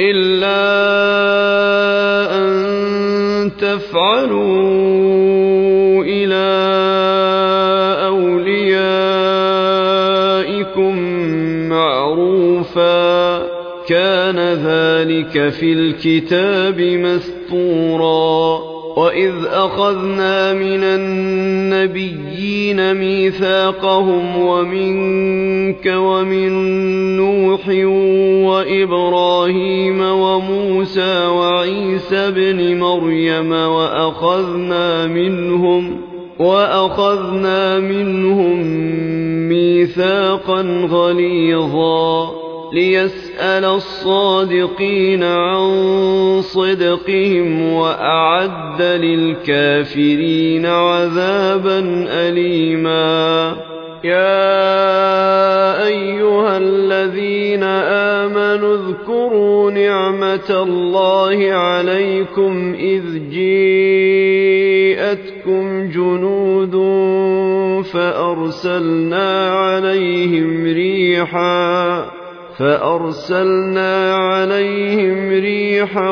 إلا أن تفعلوا إلى أوليائكم معروفا. كان ذلك في الكتاب مسطورا وإذ أخذنا من النبيين ميثاقهم ومنك ومن نوح وإبراهيم وموسى وعيسى بن مريم وأخذنا منهم وأخذنا منهم ميثاقا غليظا ليسأل الصادقين عن صدقهم وأعد للكافرين عذابا أليما يا أيها الذين آمنوا اذكروا نعمة الله عليكم إذ جيءتكم جنود فأرسلنا عليهم ريحا فأرسلنا عليهم ريحا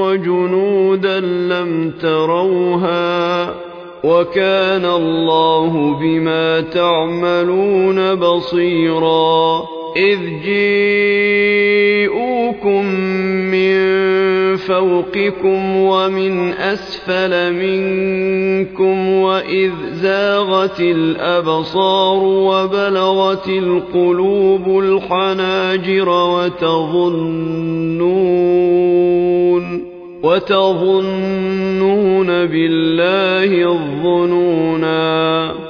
وجنودا لم تروها وكان الله بما تعملون بصيرا إذ جيءوكم من فوقكم ومن أسفل منكم وإذ زاغت الأبصار وبلغت القلوب الحناجر وتظنون وتظنون بالله الظنونا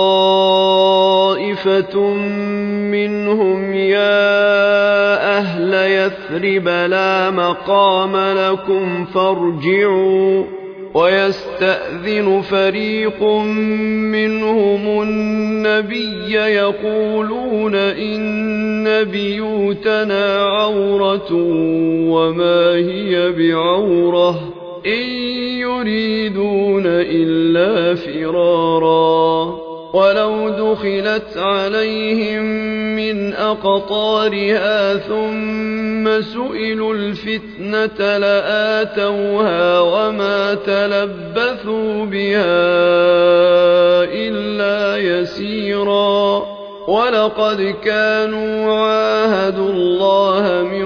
طائفة منهم يا أهل يثرب لا مقام لكم فارجعوا. ويستأذن فريق منهم النبي يقولون إن بيوتنا عورة وما هي بعورة. إن يريدون إلا فرارا. ولو دخلت عليهم من أقطارها ثم سئلوا الفتنة لآتوها وما تلبثوا بها إلا يسيرا ولقد كانوا عاهدوا الله من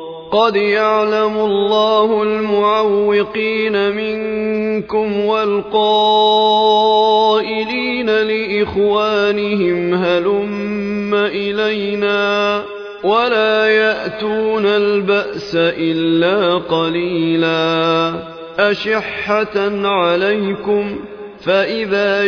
قد يعلم الله المعوقين منكم والقائلين لإخوانهم هلم إلينا ولا يأتون البأس إلا قليلا أشحة عليكم فإذا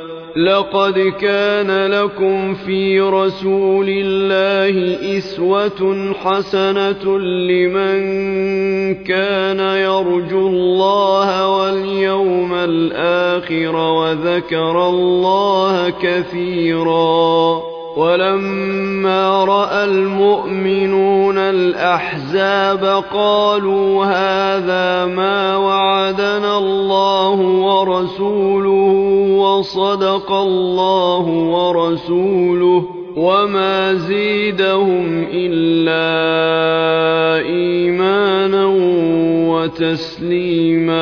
لقد كان لكم في رسول الله إسوة حسنة لمن كان يرجو الله واليوم الآخر وذكر الله كثيرا. ولما رأى المؤمنون الأحزاب قالوا هذا ما وعدنا الله ورسوله وصدق الله ورسوله وما زيدهم إلا إيمانا وتسليما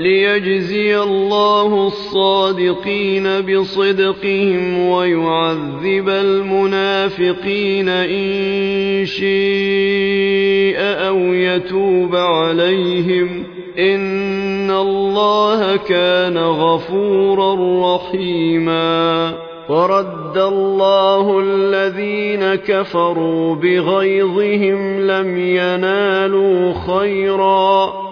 ليجزي الله الصادقين بصدقهم ويعذب المنافقين إن شيء أو يتوب عليهم إن الله كان غفورا رحيما ورد الله الذين كفروا بغيظهم لم ينالوا خيرا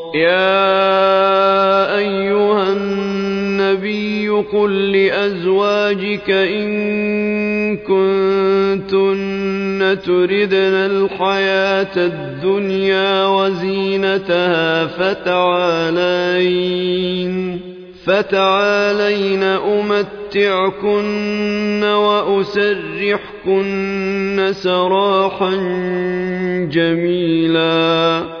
يا أيها النبي قل لأزواجك إن كنتن تردن الحياة الدنيا وزينتها فتعالين فتعالين أمتعكن وأسرحكن سراحا جميلا.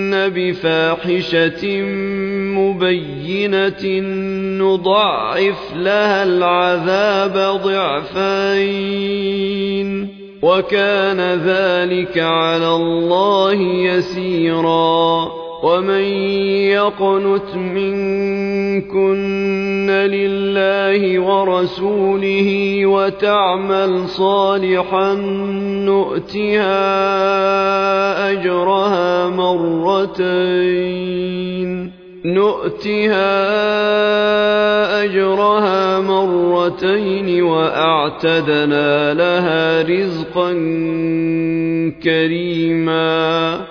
بفاحشة مبينة نضعف لها العذاب ضعفين. وكان ذلك على الله يسيرا. ومن يقنت منكن لله ورسوله وتعمل صالحا نؤتها أجرها مرتين نؤتها أجرها مرتين وأعتدنا لها رزقا كريما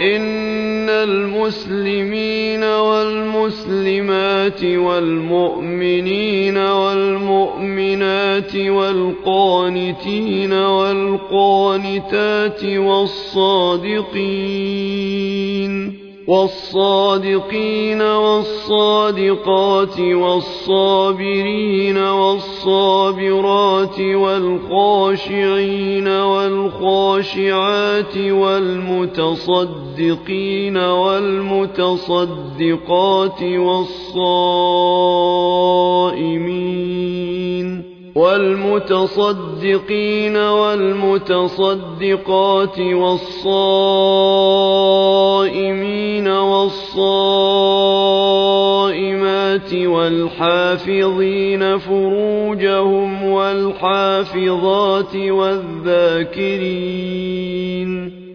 إن المسلمين والمسلمات والمؤمنين والمؤمنات والقانتين والقانتات والصادقين والصادقين والصادقات والصابرين والصابرات والخاشعين والخاشعات والمتصدقين والمتصدقات والصائمين والمتصدقين والمتصدقات والصائمين والصائمات والحافظين فروجهم والحافظات والذاكرين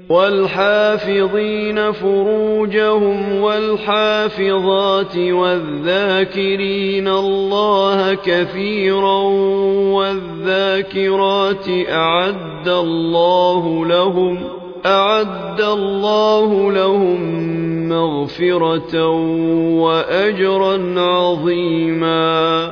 والحافظين فروجهم والحافظات والذاكرين الله كثيرا والذاكرات أعد الله لهم أعد الله لهم مغفرة وأجرا عظيما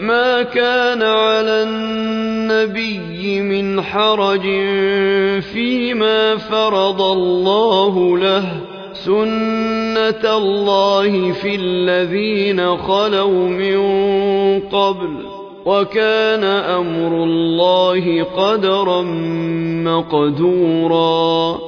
ما كان على النبي من حرج فيما فرض الله له سنة الله في الذين خلوا من قبل وكان أمر الله قدرا مقدورا.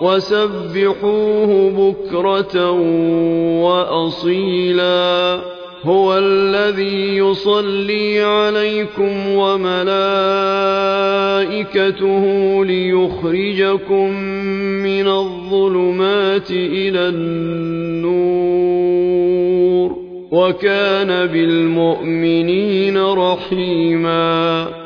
وسبحوه بكرة وأصيلا. هو الذي يصلي عليكم وملائكته ليخرجكم من الظلمات إلى النور. وكان بالمؤمنين رحيما.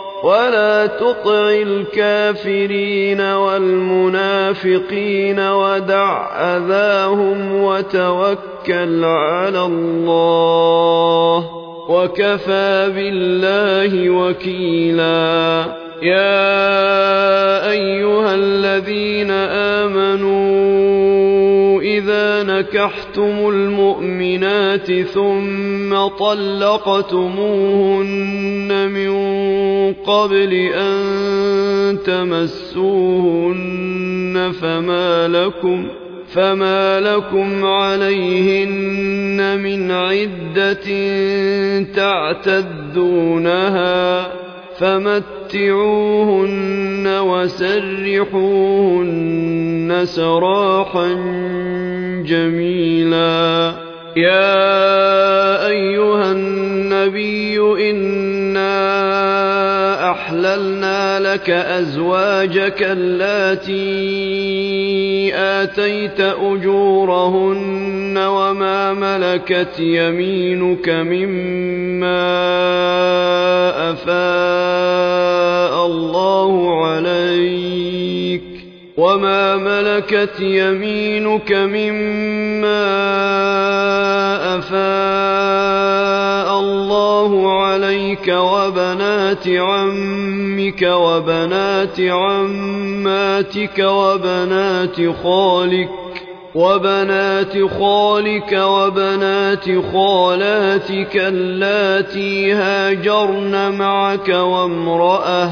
ولا تطع الكافرين والمنافقين ودع أذاهم وتوكل على الله وكفى بالله وكيلا يا أيها الذين آمنوا إذا نكحتم المؤمنات ثم طلقتموهن من قبل أن تمسوهن فما لكم فما لكم عليهن من عدة تعتدونها فمتعوهن وسرحوهن سراحا جميلا. يا أيها النبي إنا وأحللنا لك أزواجك اللاتي آتيت أجورهن وما ملكت يمينك مما أفاء الله عليك وما ملكت يمينك مما أفاء الله عليك وبنات عمك وبنات عماتك وبنات خالك وبنات خالك وبنات خالاتك اللاتي هاجرن معك وامرأة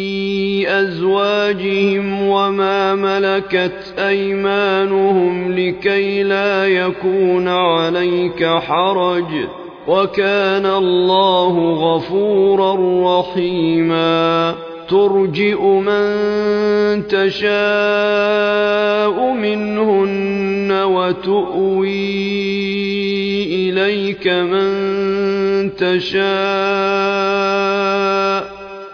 أزواجهم وما ملكت أيمانهم لكي لا يكون عليك حرج وكان الله غفورا رحيما. ترجئ من تشاء منهن وتؤوي إليك من تشاء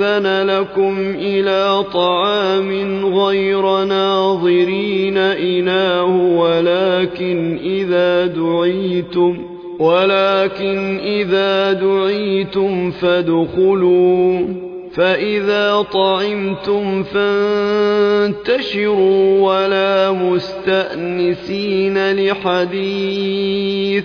يؤذن لكم إلى طعام غير ناظرين إناه ولكن إذا دعيتم ولكن إذا دعيتم فادخلوا فإذا طعمتم فانتشروا ولا مستأنسين لحديث.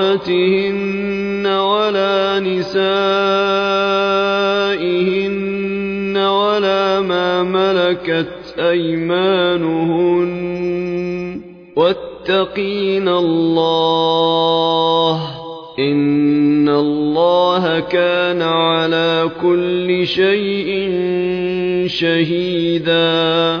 أخواتهن ولا نسائهن ولا ما ملكت أيمانهن. واتقين الله. إن الله كان على كل شيء شهيدا.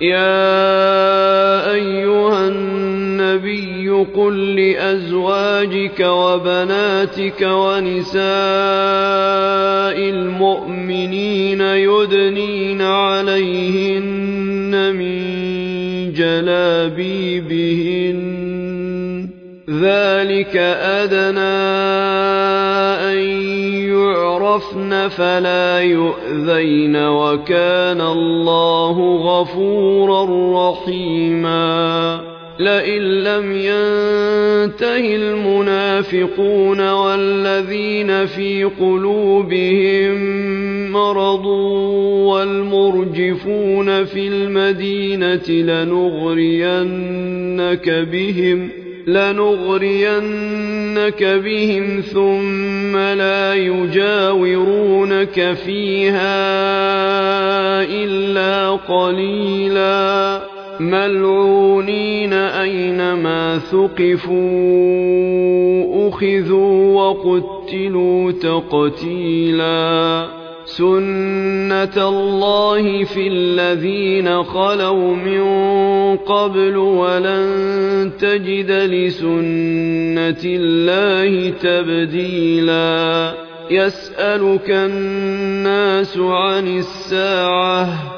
يا أيها النبي قل لأزواجك وبناتك ونساء المؤمنين يدنين عليهن من جلابيبهن. ذلك أدنى أن يعرفن فلا يؤذين وكان الله غفورا رحيما. لئن لم ينته المنافقون والذين في قلوبهم مرض والمرجفون في المدينة لنغرينك بهم لنغرينك بهم ثم لا يجاورونك فيها إلا قليلا. ملعونين أينما ثقفوا أخذوا وقتلوا تقتيلا. سنة الله في الذين خلوا من قبل ولن تجد لسنة الله تبديلا يسألك الناس عن الساعة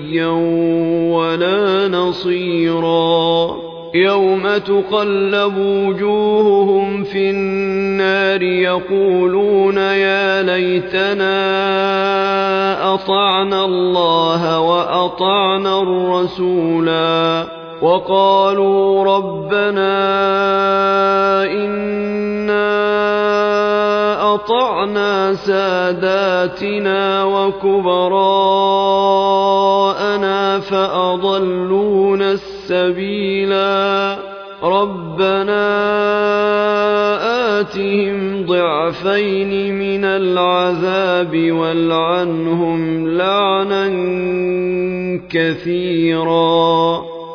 ولا نصيرا يوم تقلب وجوههم في النار يقولون يا ليتنا أطعنا الله وأطعنا الرسولا وقالوا ربنا إنا أطعنا ساداتنا وكبراءنا فأضلونا السبيلا. ربنا آتهم ضعفين من العذاب والعنهم لعنا كثيرا.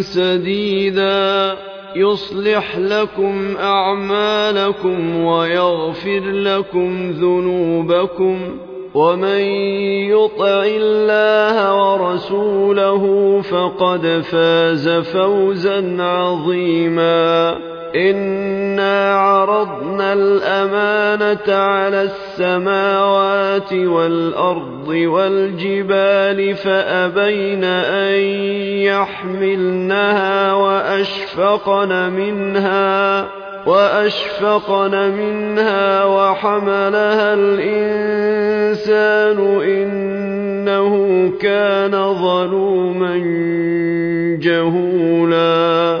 سديدا يصلح لكم أعمالكم ويغفر لكم ذنوبكم ومن يطع الله ورسوله فقد فاز فوزا عظيما إنا عرضنا الأمانة على السماوات والأرض والجبال فأبين أن يحملنها وأشفقن منها وأشفقن منها وحملها الإنسان إنه كان ظلوما جهولا